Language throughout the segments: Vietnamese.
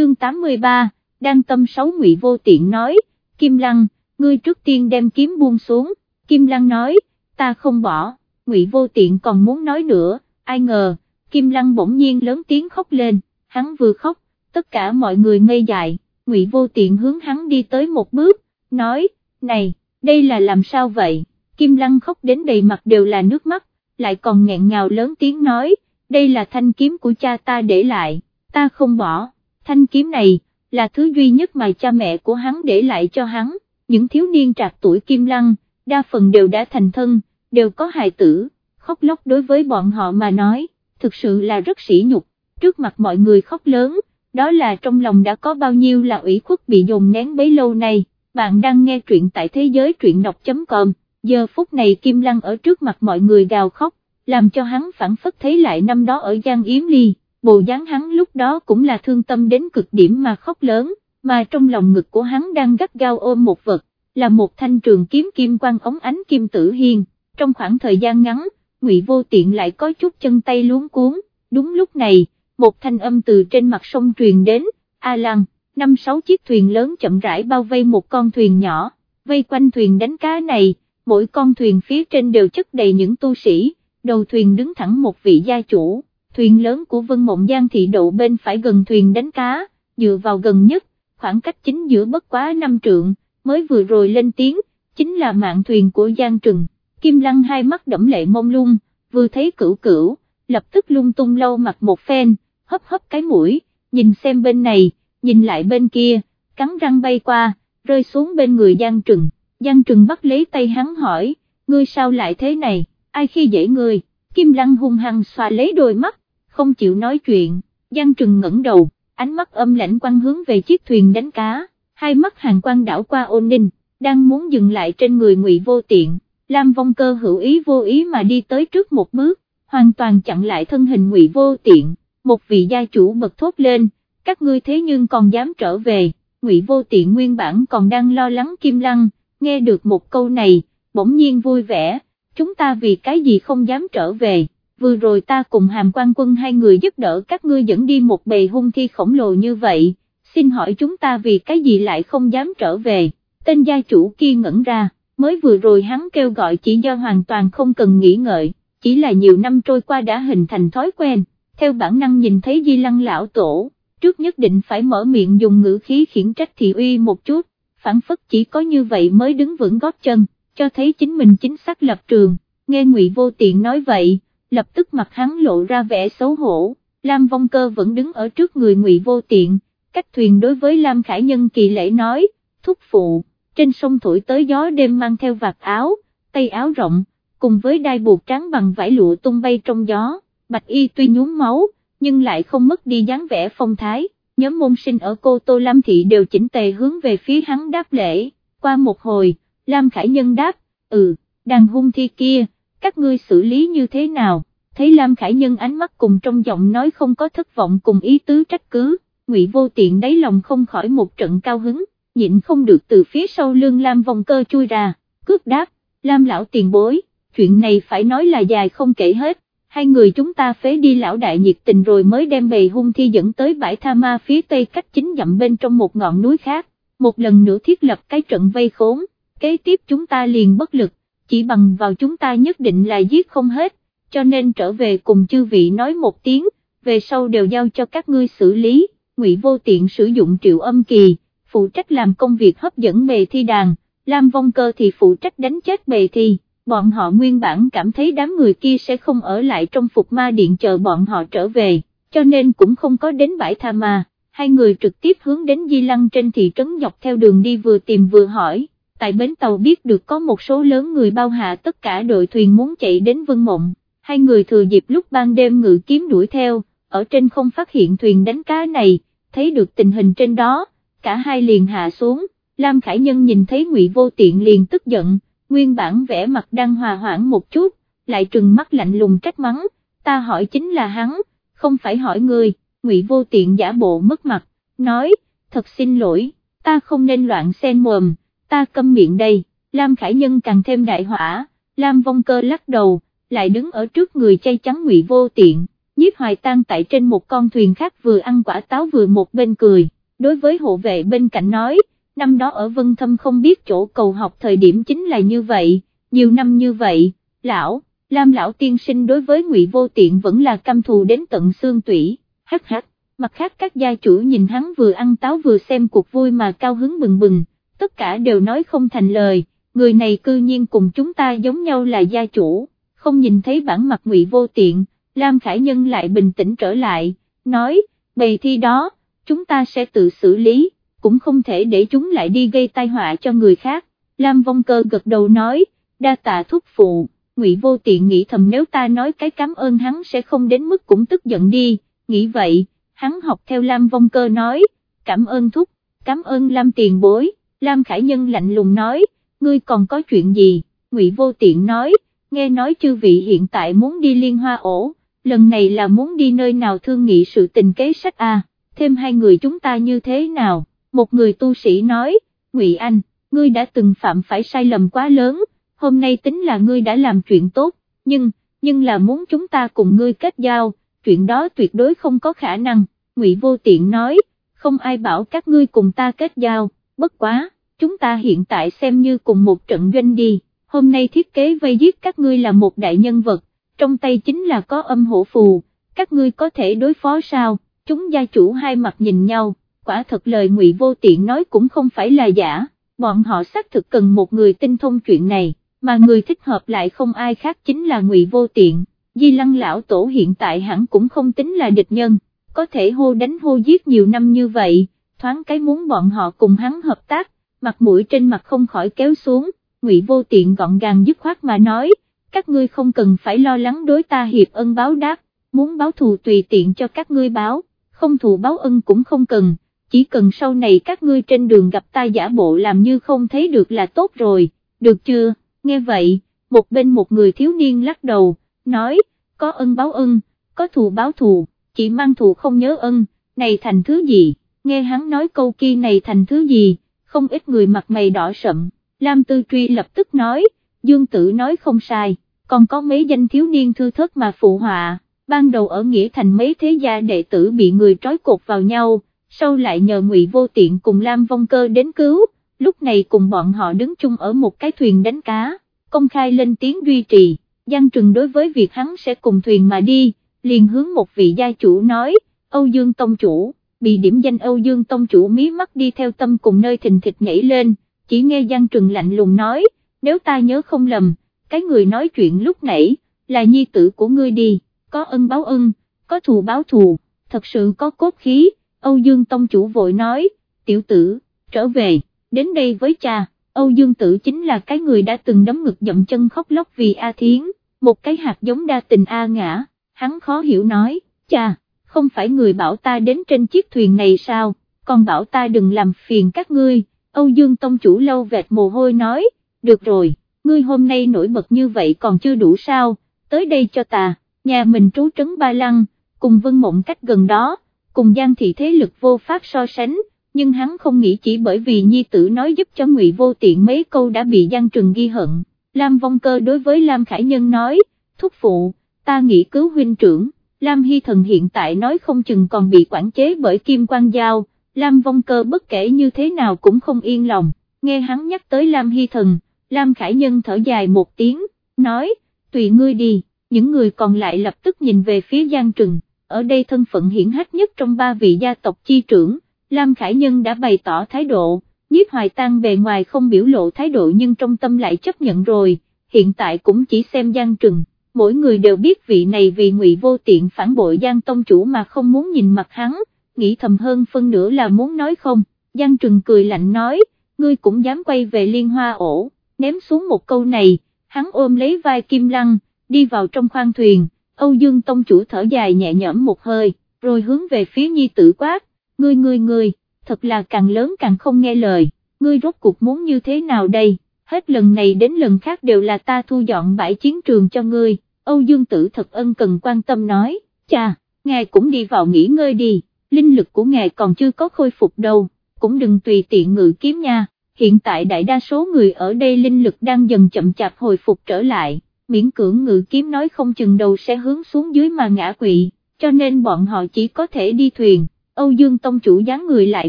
chương 83, đang tâm sáu ngụy vô tiện nói, Kim Lăng, ngươi trước tiên đem kiếm buông xuống, Kim Lăng nói, ta không bỏ, ngụy vô tiện còn muốn nói nữa, ai ngờ, Kim Lăng bỗng nhiên lớn tiếng khóc lên, hắn vừa khóc, tất cả mọi người ngây dại, ngụy vô tiện hướng hắn đi tới một bước, nói, này, đây là làm sao vậy, Kim Lăng khóc đến đầy mặt đều là nước mắt, lại còn nghẹn ngào lớn tiếng nói, đây là thanh kiếm của cha ta để lại, ta không bỏ, thanh kiếm này, là thứ duy nhất mà cha mẹ của hắn để lại cho hắn, những thiếu niên trạc tuổi Kim Lăng, đa phần đều đã thành thân, đều có hài tử, khóc lóc đối với bọn họ mà nói, thực sự là rất sỉ nhục, trước mặt mọi người khóc lớn, đó là trong lòng đã có bao nhiêu là ủy khuất bị dồn nén bấy lâu nay, bạn đang nghe truyện tại thế giới truyện đọc.com, giờ phút này Kim Lăng ở trước mặt mọi người gào khóc, làm cho hắn phản phất thấy lại năm đó ở Giang Yếm Ly, bộ dáng hắn lúc đó cũng là thương tâm đến cực điểm mà khóc lớn, mà trong lòng ngực của hắn đang gắt gao ôm một vật, là một thanh trường kiếm kim quang ống ánh kim tử hiên, trong khoảng thời gian ngắn, Ngụy Vô Tiện lại có chút chân tay luống cuốn, đúng lúc này, một thanh âm từ trên mặt sông truyền đến, A Lăng, năm sáu chiếc thuyền lớn chậm rãi bao vây một con thuyền nhỏ, vây quanh thuyền đánh cá này, mỗi con thuyền phía trên đều chất đầy những tu sĩ, đầu thuyền đứng thẳng một vị gia chủ, thuyền lớn của Vân Mộng Giang thị đậu bên phải gần thuyền đánh cá, dựa vào gần nhất, khoảng cách chính giữa bất quá năm trượng, mới vừa rồi lên tiếng, chính là mạng thuyền của Giang Trừng, Kim Lăng hai mắt đẫm lệ mông lung, vừa thấy cửu cửu, lập tức lung tung lâu mặt một phen, hấp hấp cái mũi, nhìn xem bên này, nhìn lại bên kia, cắn răng bay qua, rơi xuống bên người Giang Trừng, Giang Trừng bắt lấy tay hắn hỏi, ngươi sao lại thế này, ai khi dễ ngươi, Kim Lăng hung hăng xoa lấy đôi mắt, không chịu nói chuyện, Giang Trừng ngẩng đầu, ánh mắt âm lãnh quăng hướng về chiếc thuyền đánh cá, hai mắt hàng quang đảo qua ôn ninh, đang muốn dừng lại trên người ngụy vô tiện, Lam Vong Cơ hữu ý vô ý mà đi tới trước một bước, hoàn toàn chặn lại thân hình ngụy vô tiện, một vị gia chủ bật thốt lên, các ngươi thế nhưng còn dám trở về, ngụy vô tiện nguyên bản còn đang lo lắng Kim Lăng, nghe được một câu này, bỗng nhiên vui vẻ, chúng ta vì cái gì không dám trở về, vừa rồi ta cùng hàm quan quân hai người giúp đỡ các ngươi dẫn đi một bầy hung thi khổng lồ như vậy, xin hỏi chúng ta vì cái gì lại không dám trở về, tên gia chủ kia ngẩn ra, mới vừa rồi hắn kêu gọi chỉ do hoàn toàn không cần nghĩ ngợi, chỉ là nhiều năm trôi qua đã hình thành thói quen, theo bản năng nhìn thấy di lăng lão tổ, trước nhất định phải mở miệng dùng ngữ khí khiển trách thị uy một chút, phản phất chỉ có như vậy mới đứng vững gót chân, cho thấy chính mình chính xác lập trường, nghe ngụy vô tiện nói vậy, lập tức mặt hắn lộ ra vẻ xấu hổ, Lam Vong Cơ vẫn đứng ở trước người ngụy vô tiện, cách thuyền đối với Lam Khải Nhân kỳ lễ nói, thúc phụ, trên sông thổi tới gió đêm mang theo vạt áo, tay áo rộng, cùng với đai buộc trắng bằng vải lụa tung bay trong gió, bạch y tuy nhuốm máu, nhưng lại không mất đi dáng vẻ phong thái, nhóm môn sinh ở cô Tô Lam Thị đều chỉnh tề hướng về phía hắn đáp lễ, qua một hồi, Lam Khải Nhân đáp, ừ, đàn hung thi kia, các ngươi xử lý như thế nào, thấy Lam Khải Nhân ánh mắt cùng trong giọng nói không có thất vọng cùng ý tứ trách cứ, ngụy vô tiện đáy lòng không khỏi một trận cao hứng, nhịn không được từ phía sau lưng Lam vòng cơ chui ra, cướp đáp, Lam lão tiền bối, chuyện này phải nói là dài không kể hết, hai người chúng ta phế đi lão đại nhiệt tình rồi mới đem bầy hung thi dẫn tới bãi tha ma phía tây cách chính dặm bên trong một ngọn núi khác, một lần nữa thiết lập cái trận vây khốn, kế tiếp chúng ta liền bất lực, chỉ bằng vào chúng ta nhất định là giết không hết, cho nên trở về cùng chư vị nói một tiếng, về sau đều giao cho các ngươi xử lý, ngụy vô tiện sử dụng triệu âm kỳ, phụ trách làm công việc hấp dẫn bề thi đàn, Lam Vong Cơ thì phụ trách đánh chết bề thi, bọn họ nguyên bản cảm thấy đám người kia sẽ không ở lại trong phục ma điện chờ bọn họ trở về, cho nên cũng không có đến bãi tha ma, hai người trực tiếp hướng đến Di Lăng trên thị trấn dọc theo đường đi vừa tìm vừa hỏi, tại bến tàu biết được có một số lớn người bao hạ tất cả đội thuyền muốn chạy đến Vân Mộng, hai người thừa dịp lúc ban đêm ngự kiếm đuổi theo, ở trên không phát hiện thuyền đánh cá này, thấy được tình hình trên đó, cả hai liền hạ xuống, Lam Khải Nhân nhìn thấy Ngụy Vô Tiện liền tức giận, nguyên bản vẻ mặt đang hòa hoãn một chút, lại trừng mắt lạnh lùng trách mắng, ta hỏi chính là hắn, không phải hỏi người, Ngụy Vô Tiện giả bộ mất mặt, nói, thật xin lỗi, ta không nên loạn xen mồm, ta câm miệng đây, Lam Khải Nhân càng thêm đại hỏa, Lam Vong Cơ lắc đầu, lại đứng ở trước người chay trắng Ngụy Vô Tiện, nhiếp hoài tang tại trên một con thuyền khác vừa ăn quả táo vừa một bên cười, đối với hộ vệ bên cạnh nói, năm đó ở Vân Thâm không biết chỗ cầu học thời điểm chính là như vậy, nhiều năm như vậy, lão, Lam lão tiên sinh đối với ngụy vô tiện vẫn là căm thù đến tận xương tủy, hắc hắc, mặt khác các gia chủ nhìn hắn vừa ăn táo vừa xem cuộc vui mà cao hứng bừng bừng, tất cả đều nói không thành lời, người này cư nhiên cùng chúng ta giống nhau là gia chủ, không nhìn thấy bản mặt ngụy vô tiện, Lam Khải Nhân lại bình tĩnh trở lại, nói, bầy thi đó, chúng ta sẽ tự xử lý, cũng không thể để chúng lại đi gây tai họa cho người khác, Lam Vong Cơ gật đầu nói, đa tạ thúc phụ. Ngụy Vô Tiện nghĩ thầm nếu ta nói cái cảm ơn hắn sẽ không đến mức cũng tức giận đi, nghĩ vậy, hắn học theo Lam Vong Cơ nói, cảm ơn thúc, cảm ơn Lam tiền bối, Lam Khải Nhân lạnh lùng nói, ngươi còn có chuyện gì, Ngụy Vô Tiện nói, nghe nói chư vị hiện tại muốn đi liên hoa ổ, lần này là muốn đi nơi nào thương nghị sự tình kế sách a thêm hai người chúng ta như thế nào, một người tu sĩ nói, Ngụy Anh, ngươi đã từng phạm phải sai lầm quá lớn, hôm nay tính là ngươi đã làm chuyện tốt, nhưng, nhưng là muốn chúng ta cùng ngươi kết giao, chuyện đó tuyệt đối không có khả năng, Ngụy Vô Tiện nói, không ai bảo các ngươi cùng ta kết giao, bất quá, chúng ta hiện tại xem như cùng một trận doanh đi, hôm nay thiết kế vây giết các ngươi là một đại nhân vật, trong tay chính là có âm hổ phù, các ngươi có thể đối phó sao, chúng gia chủ hai mặt nhìn nhau, quả thật lời Ngụy Vô Tiện nói cũng không phải là giả, bọn họ xác thực cần một người tinh thông chuyện này mà người thích hợp lại không ai khác chính là ngụy vô tiện, di lăng lão tổ hiện tại hẳn cũng không tính là địch nhân, có thể hô đánh hô giết nhiều năm như vậy, thoáng cái muốn bọn họ cùng hắn hợp tác, mặt mũi trên mặt không khỏi kéo xuống, ngụy vô tiện gọn gàng dứt khoát mà nói, các ngươi không cần phải lo lắng đối ta hiệp ân báo đáp, muốn báo thù tùy tiện cho các ngươi báo, không thù báo ân cũng không cần, chỉ cần sau này các ngươi trên đường gặp ta giả bộ làm như không thấy được là tốt rồi, được chưa? nghe vậy, một bên một người thiếu niên lắc đầu, nói, có ân báo ân, có thù báo thù, chỉ mang thù không nhớ ân, này thành thứ gì, nghe hắn nói câu kia này thành thứ gì, không ít người mặt mày đỏ sậm, Lam Tư Truy lập tức nói, Dương Tử nói không sai, còn có mấy danh thiếu niên thư thất mà phụ họa, ban đầu ở Nghĩa Thành mấy thế gia đệ tử bị người trói cột vào nhau, sau lại nhờ ngụy vô tiện cùng Lam Vong Cơ đến cứu, lúc này cùng bọn họ đứng chung ở một cái thuyền đánh cá, công khai lên tiếng duy trì, Giang Trừng đối với việc hắn sẽ cùng thuyền mà đi, liền hướng một vị gia chủ nói, Âu Dương Tông Chủ, bị điểm danh Âu Dương Tông Chủ mí mắt đi theo tâm cùng nơi thình thịch nhảy lên, chỉ nghe Giang Trừng lạnh lùng nói, nếu ta nhớ không lầm, cái người nói chuyện lúc nãy, là nhi tử của ngươi đi, có ân báo ân, có thù báo thù, thật sự có cốt khí, Âu Dương Tông Chủ vội nói, tiểu tử, trở về đến đây với cha, Âu Dương Tử chính là cái người đã từng đấm ngực dậm chân khóc lóc vì A Thiến, một cái hạt giống đa tình A ngã, hắn khó hiểu nói, cha, không phải người bảo ta đến trên chiếc thuyền này sao, còn bảo ta đừng làm phiền các ngươi, Âu Dương Tông chủ lâu vẹt mồ hôi nói, được rồi, ngươi hôm nay nổi bật như vậy còn chưa đủ sao, tới đây cho ta, nhà mình trú trấn Ba Lăng, cùng Vân Mộng cách gần đó, cùng Giang Thị thế lực vô pháp so sánh, nhưng hắn không nghĩ chỉ bởi vì nhi tử nói giúp cho ngụy vô tiện mấy câu đã bị Giang Trừng ghi hận, Lam Vong Cơ đối với Lam Khải Nhân nói, thúc phụ, ta nghĩ cứu huynh trưởng, Lam Hy Thần hiện tại nói không chừng còn bị quản chế bởi Kim Quang Giao, Lam Vong Cơ bất kể như thế nào cũng không yên lòng, nghe hắn nhắc tới Lam Hy Thần, Lam Khải Nhân thở dài một tiếng, nói, tùy ngươi đi, những người còn lại lập tức nhìn về phía Giang Trừng, ở đây thân phận hiển hách nhất trong ba vị gia tộc chi trưởng Lam Khải Nhân đã bày tỏ thái độ, nhiếp hoài tăng bề ngoài không biểu lộ thái độ nhưng trong tâm lại chấp nhận rồi, hiện tại cũng chỉ xem Giang Trừng, mỗi người đều biết vị này vì ngụy vô tiện phản bội Giang Tông Chủ mà không muốn nhìn mặt hắn, nghĩ thầm hơn phân nửa là muốn nói không, Giang Trừng cười lạnh nói, ngươi cũng dám quay về liên hoa ổ, ném xuống một câu này, hắn ôm lấy vai Kim Lăng, đi vào trong khoang thuyền, Âu Dương Tông Chủ thở dài nhẹ nhõm một hơi, rồi hướng về phía nhi tử quát, ngươi ngươi ngươi, thật là càng lớn càng không nghe lời, ngươi rốt cuộc muốn như thế nào đây, hết lần này đến lần khác đều là ta thu dọn bãi chiến trường cho ngươi, Âu Dương Tử thật ân cần quan tâm nói, cha, ngài cũng đi vào nghỉ ngơi đi, linh lực của ngài còn chưa có khôi phục đâu, cũng đừng tùy tiện ngự kiếm nha, hiện tại đại đa số người ở đây linh lực đang dần chậm chạp hồi phục trở lại, miễn cưỡng ngự kiếm nói không chừng đầu sẽ hướng xuống dưới mà ngã quỵ cho nên bọn họ chỉ có thể đi thuyền, Âu Dương Tông chủ dáng người lại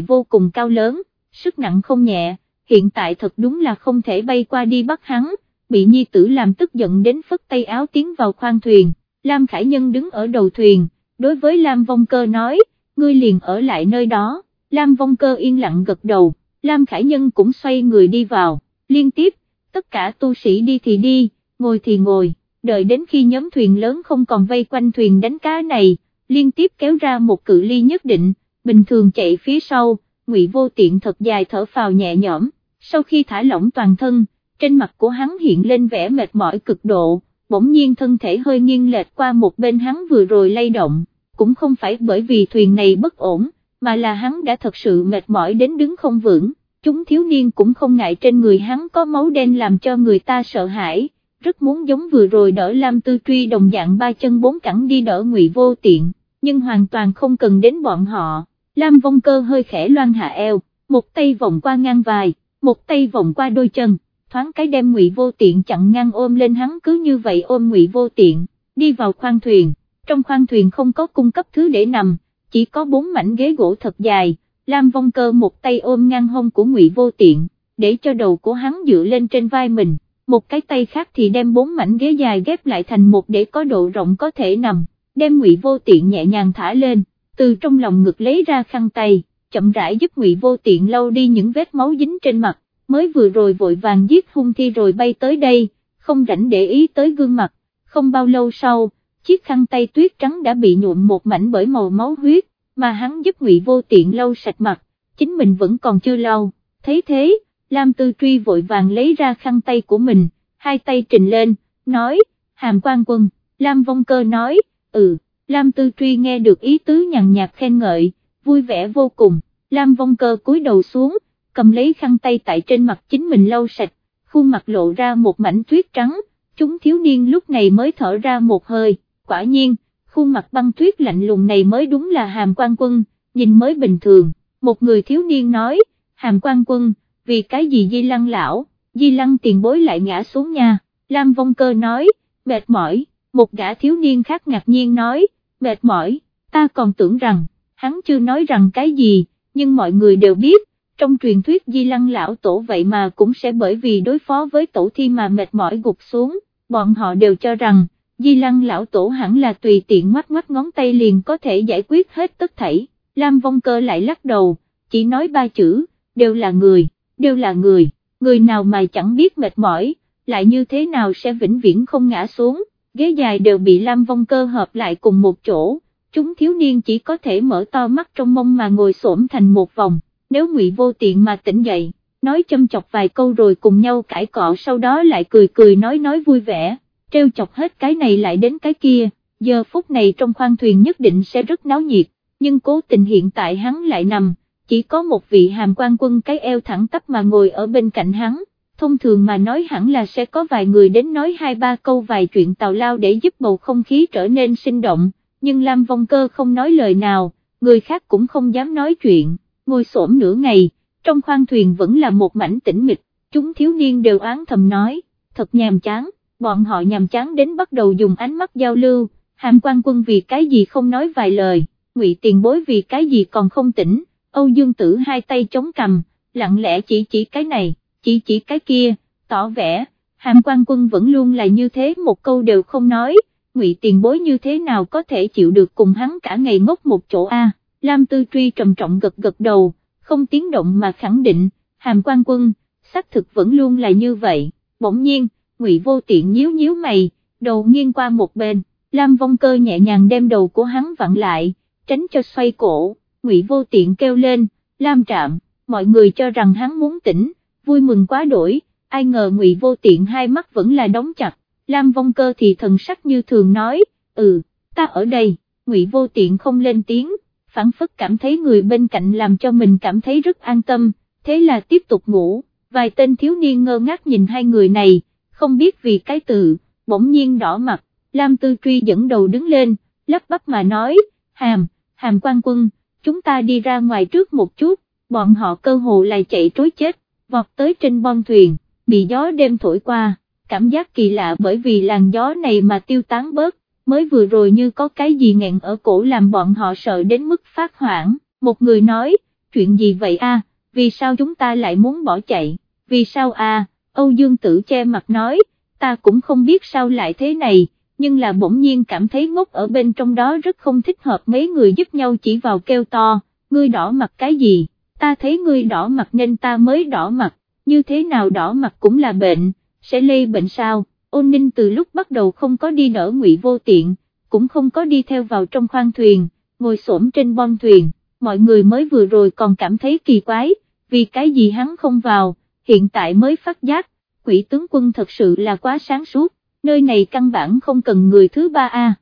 vô cùng cao lớn, sức nặng không nhẹ, hiện tại thật đúng là không thể bay qua đi bắt hắn, bị nhi tử làm tức giận đến phất tay áo tiến vào khoang thuyền, Lam Khải Nhân đứng ở đầu thuyền, đối với Lam Vong Cơ nói, ngươi liền ở lại nơi đó, Lam Vong Cơ yên lặng gật đầu, Lam Khải Nhân cũng xoay người đi vào, liên tiếp, tất cả tu sĩ đi thì đi, ngồi thì ngồi, đợi đến khi nhóm thuyền lớn không còn vây quanh thuyền đánh cá này, liên tiếp kéo ra một cự ly nhất định, bình thường chạy phía sau, ngụy vô tiện thật dài thở phào nhẹ nhõm, sau khi thả lỏng toàn thân, trên mặt của hắn hiện lên vẻ mệt mỏi cực độ, bỗng nhiên thân thể hơi nghiêng lệch qua một bên hắn vừa rồi lay động, cũng không phải bởi vì thuyền này bất ổn, mà là hắn đã thật sự mệt mỏi đến đứng không vững, chúng thiếu niên cũng không ngại trên người hắn có máu đen làm cho người ta sợ hãi, rất muốn giống vừa rồi đỡ Lam Tư Truy đồng dạng ba chân bốn cẳng đi đỡ ngụy vô tiện, nhưng hoàn toàn không cần đến bọn họ, Lam vong cơ hơi khẽ loan hạ eo, một tay vòng qua ngang vai, một tay vòng qua đôi chân, thoáng cái đem ngụy vô tiện chặn ngang ôm lên hắn cứ như vậy ôm ngụy vô tiện, đi vào khoang thuyền, trong khoang thuyền không có cung cấp thứ để nằm, chỉ có bốn mảnh ghế gỗ thật dài, Lam vong cơ một tay ôm ngang hông của ngụy vô tiện, để cho đầu của hắn dựa lên trên vai mình, một cái tay khác thì đem bốn mảnh ghế dài ghép lại thành một để có độ rộng có thể nằm, đem ngụy vô tiện nhẹ nhàng thả lên, từ trong lòng ngực lấy ra khăn tay, chậm rãi giúp ngụy vô tiện lau đi những vết máu dính trên mặt, mới vừa rồi vội vàng giết hung thi rồi bay tới đây, không rảnh để ý tới gương mặt, không bao lâu sau, chiếc khăn tay tuyết trắng đã bị nhuộm một mảnh bởi màu máu huyết, mà hắn giúp ngụy vô tiện lau sạch mặt, chính mình vẫn còn chưa lau, thấy thế, Lam Tư Truy vội vàng lấy ra khăn tay của mình, hai tay trình lên, nói, hàm quan quân, Lam Vong Cơ nói, ừ, Lam Tư Truy nghe được ý tứ nhàn nhạt khen ngợi, vui vẻ vô cùng, Lam Vong Cơ cúi đầu xuống, cầm lấy khăn tay tại trên mặt chính mình lau sạch, khuôn mặt lộ ra một mảnh tuyết trắng, chúng thiếu niên lúc này mới thở ra một hơi, quả nhiên, khuôn mặt băng tuyết lạnh lùng này mới đúng là hàm quan quân, nhìn mới bình thường, một người thiếu niên nói, hàm quan quân, vì cái gì di lăng lão, di lăng tiền bối lại ngã xuống nhà. Lam Vong Cơ nói, mệt mỏi, một gã thiếu niên khác ngạc nhiên nói, mệt mỏi, ta còn tưởng rằng, hắn chưa nói rằng cái gì, nhưng mọi người đều biết, trong truyền thuyết di lăng lão tổ vậy mà cũng sẽ bởi vì đối phó với tổ thi mà mệt mỏi gục xuống, bọn họ đều cho rằng, di lăng lão tổ hẳn là tùy tiện ngoắt ngoắt ngón tay liền có thể giải quyết hết tất thảy, Lam Vong Cơ lại lắc đầu, chỉ nói ba chữ, đều là người, đều là người, người nào mà chẳng biết mệt mỏi, lại như thế nào sẽ vĩnh viễn không ngã xuống, ghế dài đều bị Lam Vong Cơ hợp lại cùng một chỗ, chúng thiếu niên chỉ có thể mở to mắt trong mông mà ngồi xổm thành một vòng, nếu ngụy vô tiện mà tỉnh dậy, nói châm chọc vài câu rồi cùng nhau cãi cọ sau đó lại cười cười nói nói vui vẻ, treo chọc hết cái này lại đến cái kia, giờ phút này trong khoang thuyền nhất định sẽ rất náo nhiệt, nhưng cố tình hiện tại hắn lại nằm, chỉ có một vị hàm quan quân cái eo thẳng tắp mà ngồi ở bên cạnh hắn, thông thường mà nói hẳn là sẽ có vài người đến nói hai ba câu vài chuyện tào lao để giúp bầu không khí trở nên sinh động, nhưng Lam Vong Cơ không nói lời nào, người khác cũng không dám nói chuyện, ngồi xổm nửa ngày, trong khoang thuyền vẫn là một mảnh tĩnh mịch, chúng thiếu niên đều oán thầm nói, thật nhàm chán, bọn họ nhàm chán đến bắt đầu dùng ánh mắt giao lưu, hàm quan quân vì cái gì không nói vài lời, ngụy tiền bối vì cái gì còn không tỉnh, Âu Dương Tử hai tay chống cầm, lặng lẽ chỉ chỉ cái này, chỉ chỉ cái kia, tỏ vẻ, hàm quan quân vẫn luôn là như thế một câu đều không nói, ngụy tiền bối như thế nào có thể chịu được cùng hắn cả ngày ngốc một chỗ a. Lam Tư Truy trầm trọng gật gật đầu, không tiếng động mà khẳng định, hàm quan quân, xác thực vẫn luôn là như vậy, bỗng nhiên, ngụy vô tiện nhíu nhíu mày, đầu nghiêng qua một bên, Lam Vong Cơ nhẹ nhàng đem đầu của hắn vặn lại, tránh cho xoay cổ, ngụy vô tiện kêu lên, Lam Trạm, mọi người cho rằng hắn muốn tỉnh, vui mừng quá đổi, ai ngờ ngụy vô tiện hai mắt vẫn là đóng chặt, Lam Vong Cơ thì thần sắc như thường nói, ừ, ta ở đây, ngụy vô tiện không lên tiếng, phản phất cảm thấy người bên cạnh làm cho mình cảm thấy rất an tâm, thế là tiếp tục ngủ, vài tên thiếu niên ngơ ngác nhìn hai người này, không biết vì cái từ, bỗng nhiên đỏ mặt, Lam Tư Truy dẫn đầu đứng lên, lắp bắp mà nói, hàm, hàm quan quân, chúng ta đi ra ngoài trước một chút, bọn họ cơ hồ lại chạy trối chết, vọt tới trên bon thuyền, bị gió đêm thổi qua, cảm giác kỳ lạ bởi vì làn gió này mà tiêu tán bớt, mới vừa rồi như có cái gì nghẹn ở cổ làm bọn họ sợ đến mức phát hoảng, một người nói, chuyện gì vậy a? vì sao chúng ta lại muốn bỏ chạy, vì sao a? Âu Dương Tử che mặt nói, ta cũng không biết sao lại thế này, nhưng là bỗng nhiên cảm thấy ngốc ở bên trong đó rất không thích hợp mấy người giúp nhau chỉ vào kêu to, ngươi đỏ mặt cái gì, ta thấy ngươi đỏ mặt nên ta mới đỏ mặt, như thế nào đỏ mặt cũng là bệnh, sẽ lây bệnh sao, ôn ninh từ lúc bắt đầu không có đi đỡ ngụy vô tiện, cũng không có đi theo vào trong khoang thuyền, ngồi xổm trên bon thuyền, mọi người mới vừa rồi còn cảm thấy kỳ quái, vì cái gì hắn không vào, hiện tại mới phát giác, quỷ tướng quân thật sự là quá sáng suốt, nơi này căn bản không cần người thứ ba a.